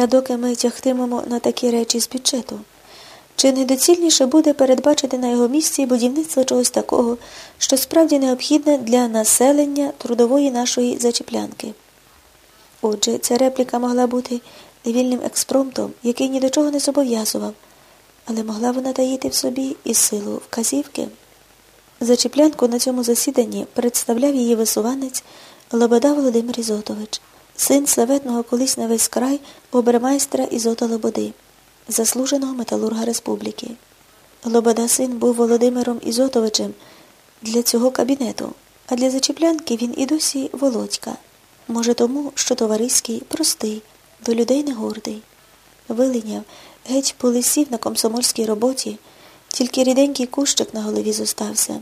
Та доки ми тягтимемо на такі речі з бюджету, чи недоцільніше буде передбачити на його місці будівництво чогось такого, що справді необхідне для населення трудової нашої зачіплянки? Отже, ця репліка могла бути вільним експромтом, який ні до чого не зобов'язував, але могла вона таїти в собі і силу вказівки. Зачіплянку на цьому засіданні представляв її висуванець Лобода Володимир Ізотович, син славетного колись на весь край обермайстра Ізота Лободи, заслуженого металурга республіки. Лобода син був Володимиром Ізотовичем для цього кабінету, а для зачіплянки він і досі Володька. Може, тому, що товариський, простий, до людей не гордий. Вилиняв, геть полисів на комсомольській роботі, тільки ріденький кущик на голові зостався.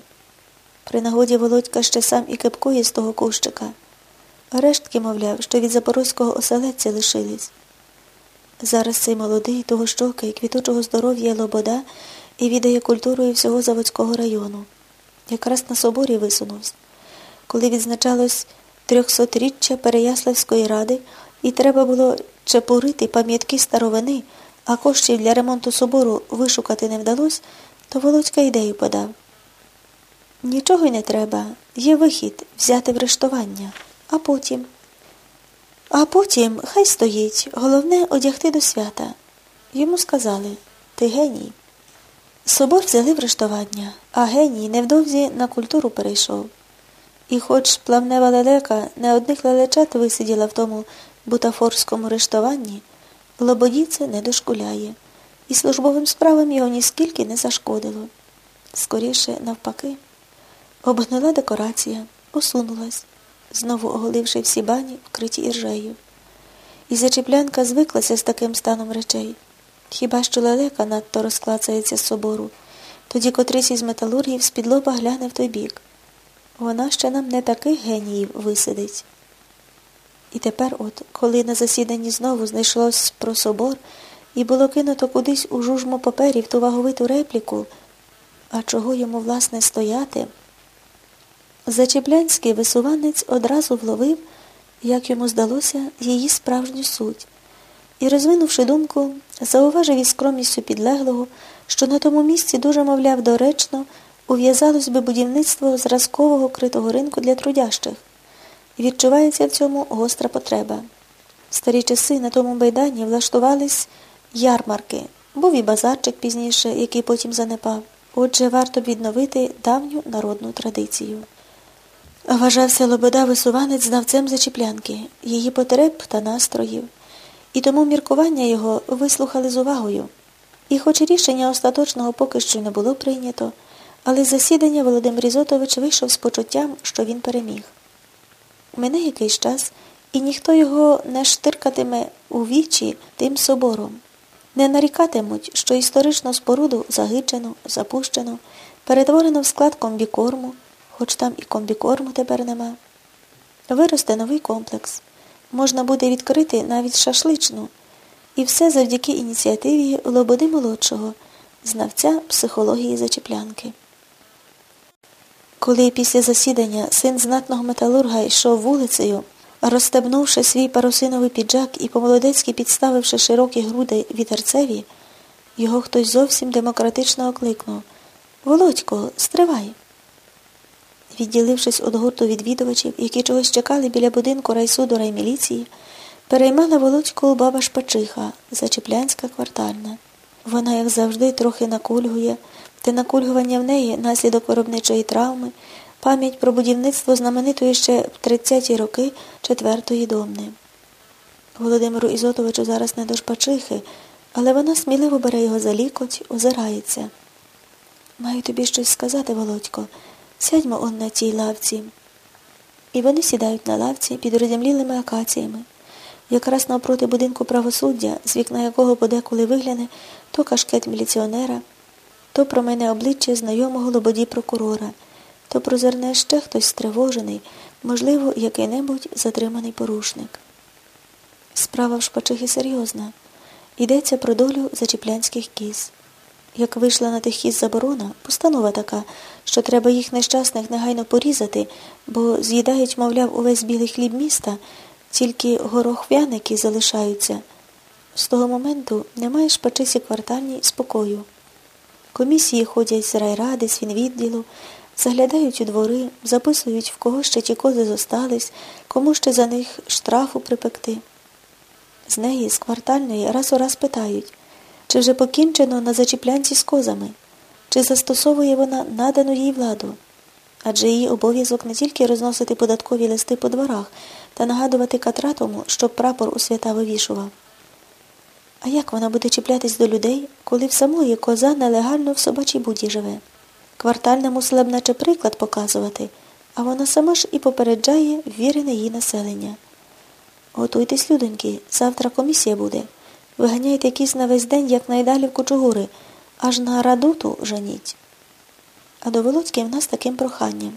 При нагоді Володька ще сам і кепкує з того кущика. Рештки, мовляв, що від запорозького оселедця лишились. Зараз цей молодий, того щоки, квітучого здоров'я Лобода і відає культурою всього Заводського району. Якраз на соборі висунувся. Коли відзначалось трьохсотріччя Переяславської ради, і треба було чепурити пам'ятки старовини, а коштів для ремонту собору вишукати не вдалося, то Володька ідею подав. Нічого й не треба, є вихід взяти в рештування, а потім. А потім хай стоїть, головне одягти до свята. Йому сказали ти геній. Собор взяли в рештування, а геній невдовзі на культуру перейшов. І хоч плавнева лелека не одних лелечат висиділа в тому бутафорському рештуванні, Лободі це не дошкуляє, і службовим справам його ніскільки не зашкодило. Скоріше, навпаки, обгнила декорація, осунулась, знову оголивши всі бані, вкриті іржею. І зачіплянка звиклася з таким станом речей. Хіба що лелека надто розклацається з собору, тоді котрись із металургів з-під лоба гляне в той бік. Вона ще нам не таких геніїв висидить. І тепер, от, коли на засіданні знову знайшлось про собор і було кинуто кудись у жужму паперів ту ваговиту репліку, а чого йому, власне, стояти, Зачеплянський висуванець одразу вловив, як йому здалося, її справжню суть, і, розвинувши думку, зауважив із скромністю підлеглого, що на тому місці дуже, мовляв, доречно ув'язалось би будівництво зразкового критого ринку для трудящих. Відчувається в цьому гостра потреба. В старі часи на тому байдані влаштувались ярмарки, був і базарчик пізніше, який потім занепав. Отже, варто б відновити давню народну традицію. Вважався Лобода висуванець знавцем зачіплянки, її потреб та настроїв, і тому міркування його вислухали з увагою. І хоч рішення остаточного поки що не було прийнято, але з засідання Володимир Ізотович вийшов з почуттям, що він переміг. Мине якийсь час, і ніхто його не штиркатиме у вічі тим собором. Не нарікатимуть, що історичну споруду загиджено, запущено, перетворено в склад комбікорму, хоч там і комбікорму тепер нема. Виросте новий комплекс. Можна буде відкрити навіть шашличну. І все завдяки ініціативі Лободи молодшого, знавця психології зачіплянки. Коли після засідання син знатного металурга йшов вулицею, розстебнувши свій парусиновий піджак і по-молодецьки підставивши широкі груди вітерцеві, його хтось зовсім демократично окликнув Володько, стривай. Відділившись від гурту відвідувачів, які чогось чекали біля будинку райсуду райміліції, переймала Володьку баба Шпачиха, зачіплянська квартальна. Вона, як завжди, трохи накульгує, те накульгування в неї наслідок виробничої травми, пам'ять про будівництво знаменитої ще в 30-ті роки четвертої домни. Володимиру Ізотовичу зараз не до шпачихи, але вона сміливо бере його за лікоть, озирається. Маю тобі щось сказати, Володько. Сядьмо он на тій лавці. І вони сідають на лавці під розімлілими акаціями, якраз навпроти будинку правосуддя, з вікна якого подеколи вигляне то кашкет міліціонера, то про мене обличчя знайомого лободі прокурора, то прозирне ще хтось стривожений, можливо, який-небудь затриманий порушник. Справа в шпачихи серйозна. Йдеться про долю зачіплянських кіз. Як вийшла на тих хіз заборона, постанова така, що треба їх нещасних негайно порізати, бо з'їдають, мовляв, увесь білий хліб міста, тільки горохвяники залишаються. З того моменту немає шпачисі квартальній спокою. Комісії ходять з райради, з фінвідділу, заглядають у двори, записують, в кого ще ті кози зостались, кому ще за них штрафу припекти. З неї, з квартальної, раз у раз питають, чи вже покінчено на зачіплянці з козами, чи застосовує вона надану їй владу. Адже її обов'язок не тільки розносити податкові листи по дворах та нагадувати катратому, щоб прапор у свята вивішував. А як вона буде чіплятись до людей, коли в самої коза нелегально в собачій буді живе? Квартальна мусила б наче приклад показувати, а вона сама ж і попереджає вірене її населення. Готуйтесь, людоньки, завтра комісія буде. Виганяйте якісь на весь день, як найдалі в кучугури, аж на радуту жаніть. А до Володьки в нас таким проханням.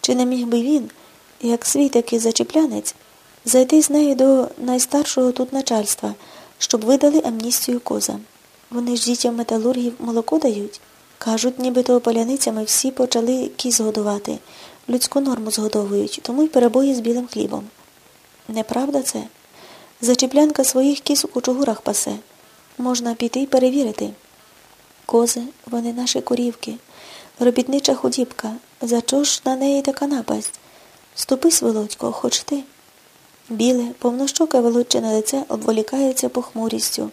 Чи не міг би він, як свій такий зачіплянець, зайти з нею до найстаршого тут начальства, щоб видали амністію козам? Вони ж дітям металургів молоко дають. Кажуть, нібито поляницями всі почали кіз годувати, людську норму згодовують, тому й перебої з білим хлібом. Неправда це? Зачіплянка своїх кіз у кучугурах пасе. Можна піти й перевірити. Кози, вони наші корівки, робітнича худібка. За чого ж на неї така напасть? Ступись, Володько, хоч ти. Біле, повнощоке володчине лице обволікається похмурістю,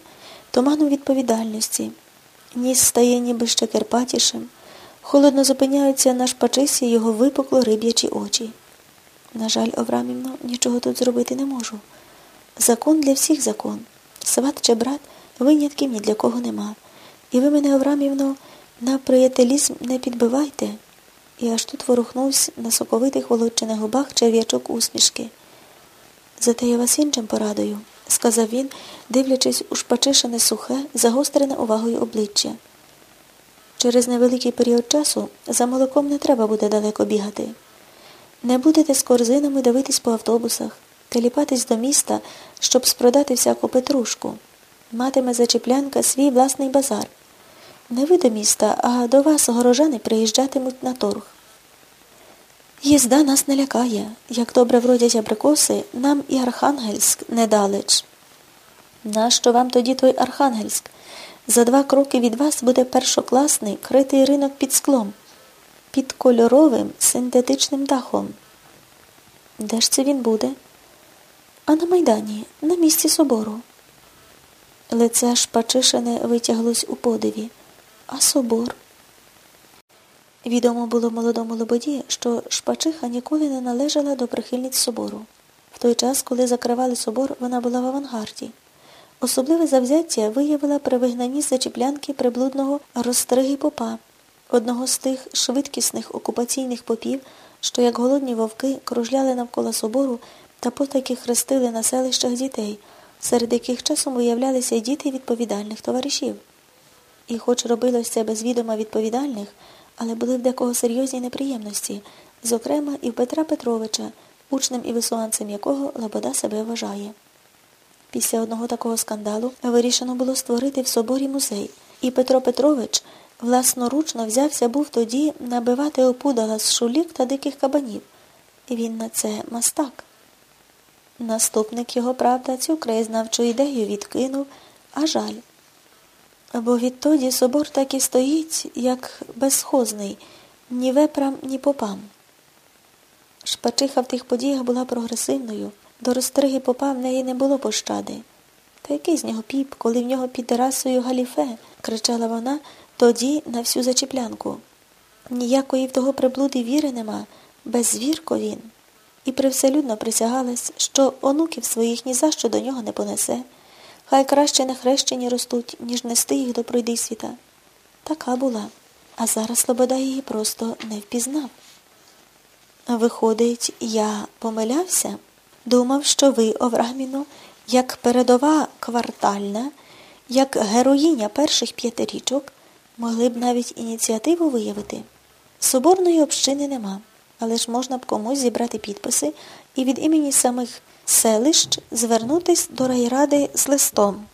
туманом відповідальності. Ніс стає ніби ще керпатішим. Холодно зупиняються на шпачисі його випукло риб'ячі очі. На жаль, Оврамівно, нічого тут зробити не можу. Закон для всіх закон. Сват чи брат винятків ні для кого нема. І ви мене, Оврамівно, на приятелізм не підбивайте. І аж тут ворухнувся на соковитих володчиних губах черв'ячок усмішки. Зате я вас іншим порадую, сказав він, дивлячись у шпачишене сухе, загострене увагою обличчя. Через невеликий період часу за молоком не треба буде далеко бігати. Не будете з корзинами дивитись по автобусах, теліпатись до міста, щоб спродати всяку петрушку. Матиме зачеплянка свій власний базар. Не ви до міста, а до вас горожани приїжджатимуть на торг. Їзда нас не лякає. Як добре вродять абрикоси, нам і Архангельськ недалеч. Нащо вам тоді той Архангельськ? За два кроки від вас буде першокласний критий ринок під склом, під кольоровим синтетичним дахом. Де ж це він буде? А на Майдані, на місці собору. Лице Шпачишине витяглось у подиві. А собор? Відомо було молодому Лободі, що Шпачиха ніколи не належала до прихильниць собору. В той час, коли закривали собор, вона була в авангарді. Особливе завзяття виявила при вигнанні зачіплянки приблудного розстриги попа, одного з тих швидкісних окупаційних попів, що, як голодні вовки, кружляли навколо собору та потаки хрестили на селищах дітей, серед яких часом виявлялися діти відповідальних товаришів. І, хоч робилось це без відома відповідальних, але були в декого серйозні неприємності, зокрема і в Петра Петровича, учнем і висуанцем якого Лобода себе вважає. Після одного такого скандалу вирішено було створити в соборі музей, і Петро Петрович власноручно взявся був тоді набивати опудала з шулік та диких кабанів. Він на це мастак. Наступник його, правда, цю краєзнавчу ідею відкинув, а жаль. Бо відтоді собор так і стоїть, як безсхозний, ні вепрам, ні попам. Шпачиха в тих подіях була прогресивною, до розстриги попа в неї не було пощади. Та який з нього піп, коли в нього під терасою галіфе, кричала вона тоді на всю зачіплянку. Ніякої в того приблуди віри нема, безвірко він. І привселюдно присягалась, що онуків своїх ні за що до нього не понесе. Хай краще на хрещені ростуть, ніж нести їх до пройдисвіта. Така була, а зараз Слобода її просто не впізнав. Виходить, я помилявся, думав, що ви, Овраміно, як передова квартальна, як героїня перших п'ятирічок, могли б навіть ініціативу виявити. Соборної общини нема, але ж можна б комусь зібрати підписи і від імені самих селищ звернутись до райради з листом.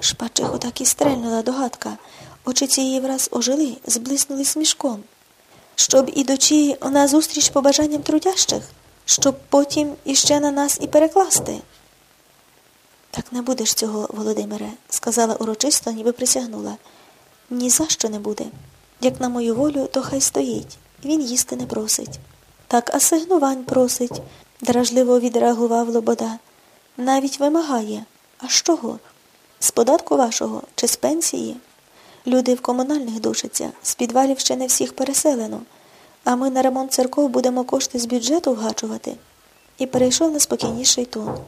Шпачихо так і стрельнула догадка. Очі цієї враз ожили, зблиснули смішком. Щоб ідучи на зустріч побажанням трудящих, щоб потім іще на нас і перекласти. Так не будеш цього, Володимире, сказала урочисто, ніби присягнула. Ні за що не буде. Як на мою волю, то хай стоїть. Він їсти не просить. Так асигнувань просить, дражливо відреагував Лобода. Навіть вимагає. А з чого? З податку вашого чи з пенсії? Люди в комунальних душаться, з підвалів ще не всіх переселено, а ми на ремонт церков будемо кошти з бюджету вгачувати. І перейшов на спокійніший тон.